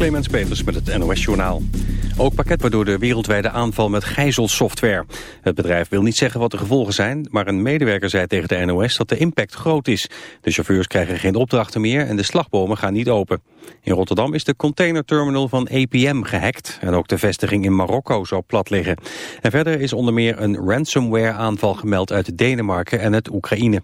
Clemens Peters met het NOS-journaal. Ook pakket waardoor de wereldwijde aanval met gijzelsoftware. Het bedrijf wil niet zeggen wat de gevolgen zijn... maar een medewerker zei tegen de NOS dat de impact groot is. De chauffeurs krijgen geen opdrachten meer en de slagbomen gaan niet open. In Rotterdam is de containerterminal van APM gehackt... en ook de vestiging in Marokko zou plat liggen. En verder is onder meer een ransomware-aanval gemeld uit Denemarken en het Oekraïne.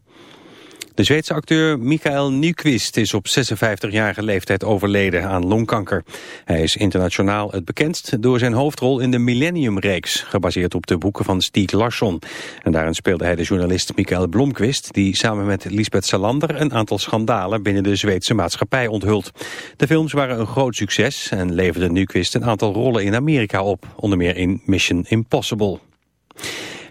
De Zweedse acteur Michael Nyqvist is op 56-jarige leeftijd overleden aan longkanker. Hij is internationaal het bekendst door zijn hoofdrol in de Millennium-reeks, gebaseerd op de boeken van Stieg Larsson. En daarin speelde hij de journalist Michael Blomqvist, die samen met Lisbeth Salander een aantal schandalen binnen de Zweedse maatschappij onthult. De films waren een groot succes en leverden Nyqvist een aantal rollen in Amerika op, onder meer in Mission Impossible.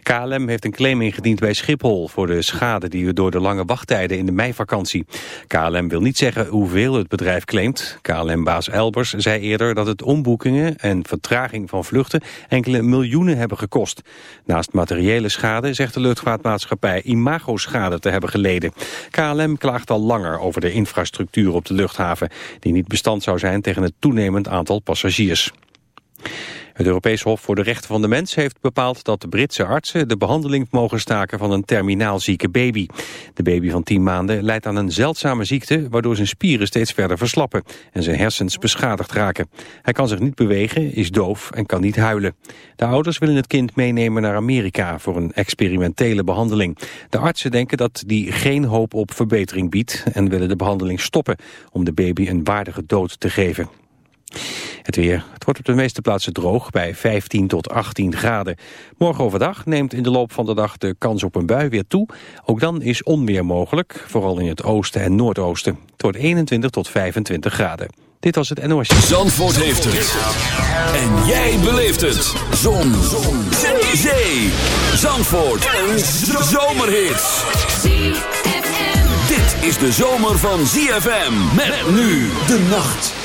KLM heeft een claim ingediend bij Schiphol voor de schade die door de lange wachttijden in de meivakantie. KLM wil niet zeggen hoeveel het bedrijf claimt. KLM-baas Elbers zei eerder dat het omboekingen en vertraging van vluchten enkele miljoenen hebben gekost. Naast materiële schade zegt de luchtvaartmaatschappij imagoschade te hebben geleden. KLM klaagt al langer over de infrastructuur op de luchthaven, die niet bestand zou zijn tegen het toenemend aantal passagiers. Het Europees Hof voor de Rechten van de Mens heeft bepaald dat de Britse artsen de behandeling mogen staken van een terminaal zieke baby. De baby van 10 maanden leidt aan een zeldzame ziekte waardoor zijn spieren steeds verder verslappen en zijn hersens beschadigd raken. Hij kan zich niet bewegen, is doof en kan niet huilen. De ouders willen het kind meenemen naar Amerika voor een experimentele behandeling. De artsen denken dat die geen hoop op verbetering biedt en willen de behandeling stoppen om de baby een waardige dood te geven. Het weer. Het wordt op de meeste plaatsen droog bij 15 tot 18 graden. Morgen overdag neemt in de loop van de dag de kans op een bui weer toe. Ook dan is onweer mogelijk, vooral in het oosten en noordoosten. Het wordt 21 tot 25 graden. Dit was het NOS. Zandvoort heeft het. En jij beleeft het. Zon. Zon. Zee. Zandvoort. Een zomerhit. Dit is de zomer van ZFM. Met nu de nacht.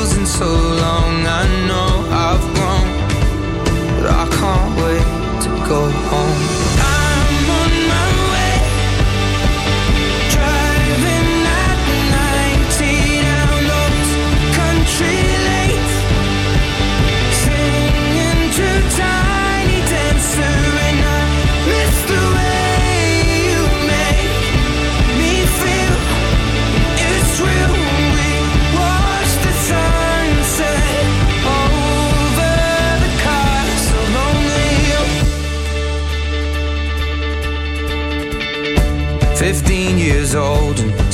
so long. I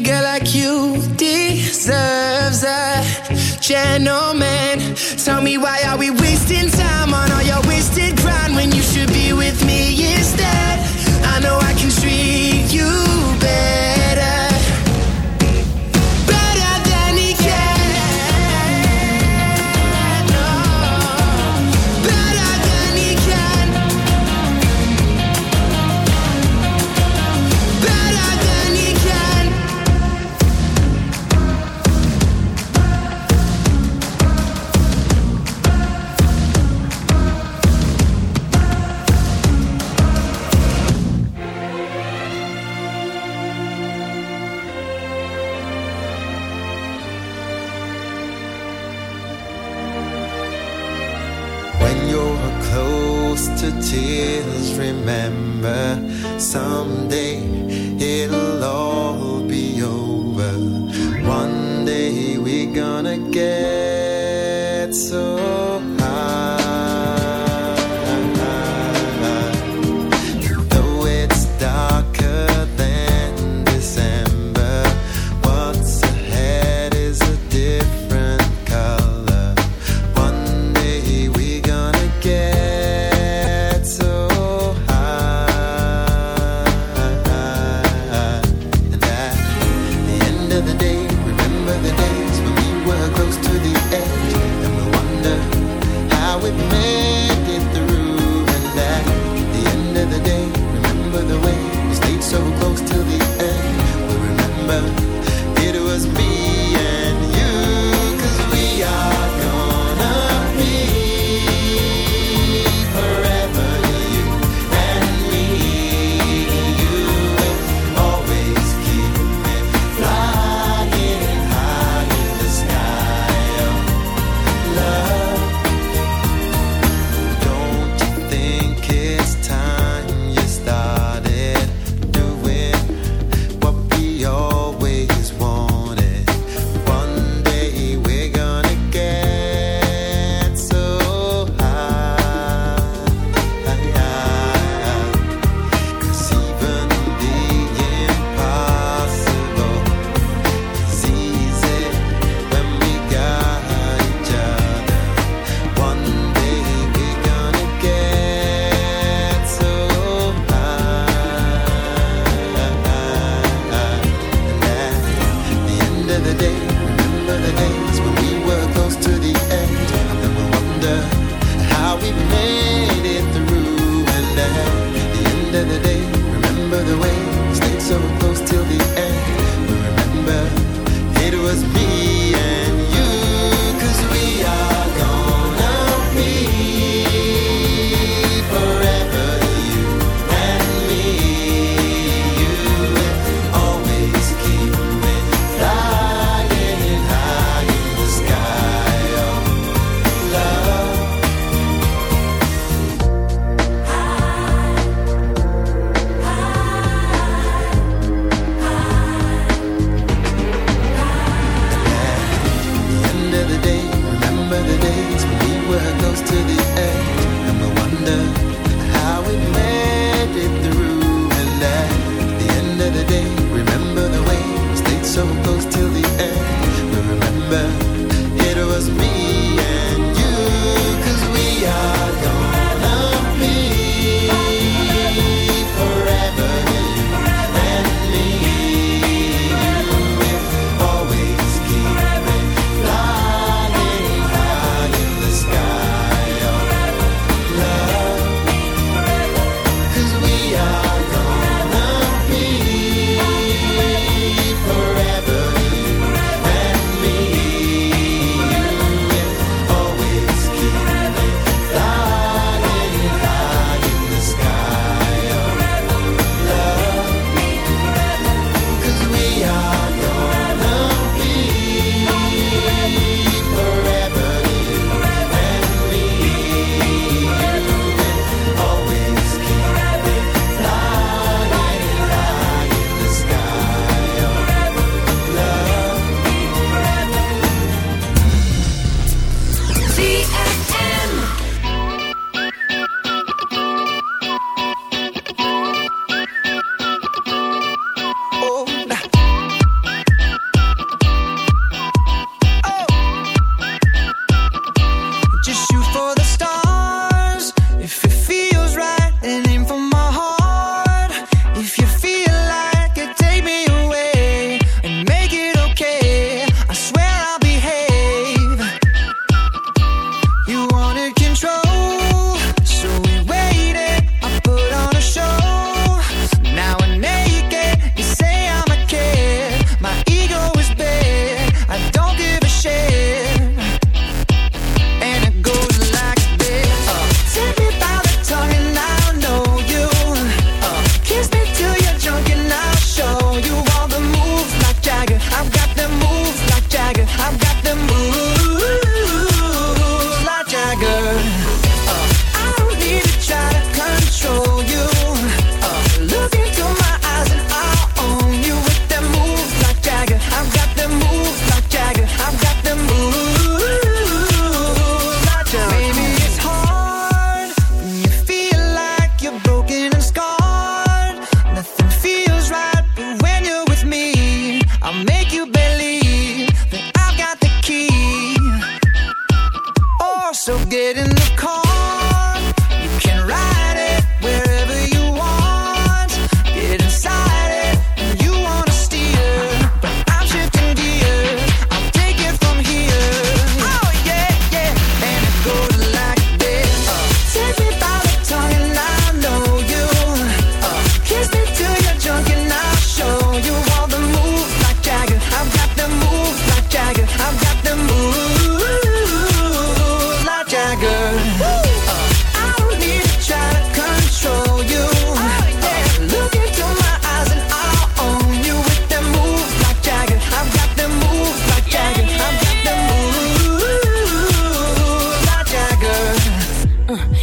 Girl like you deserves a gentleman. Tell me why are we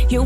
You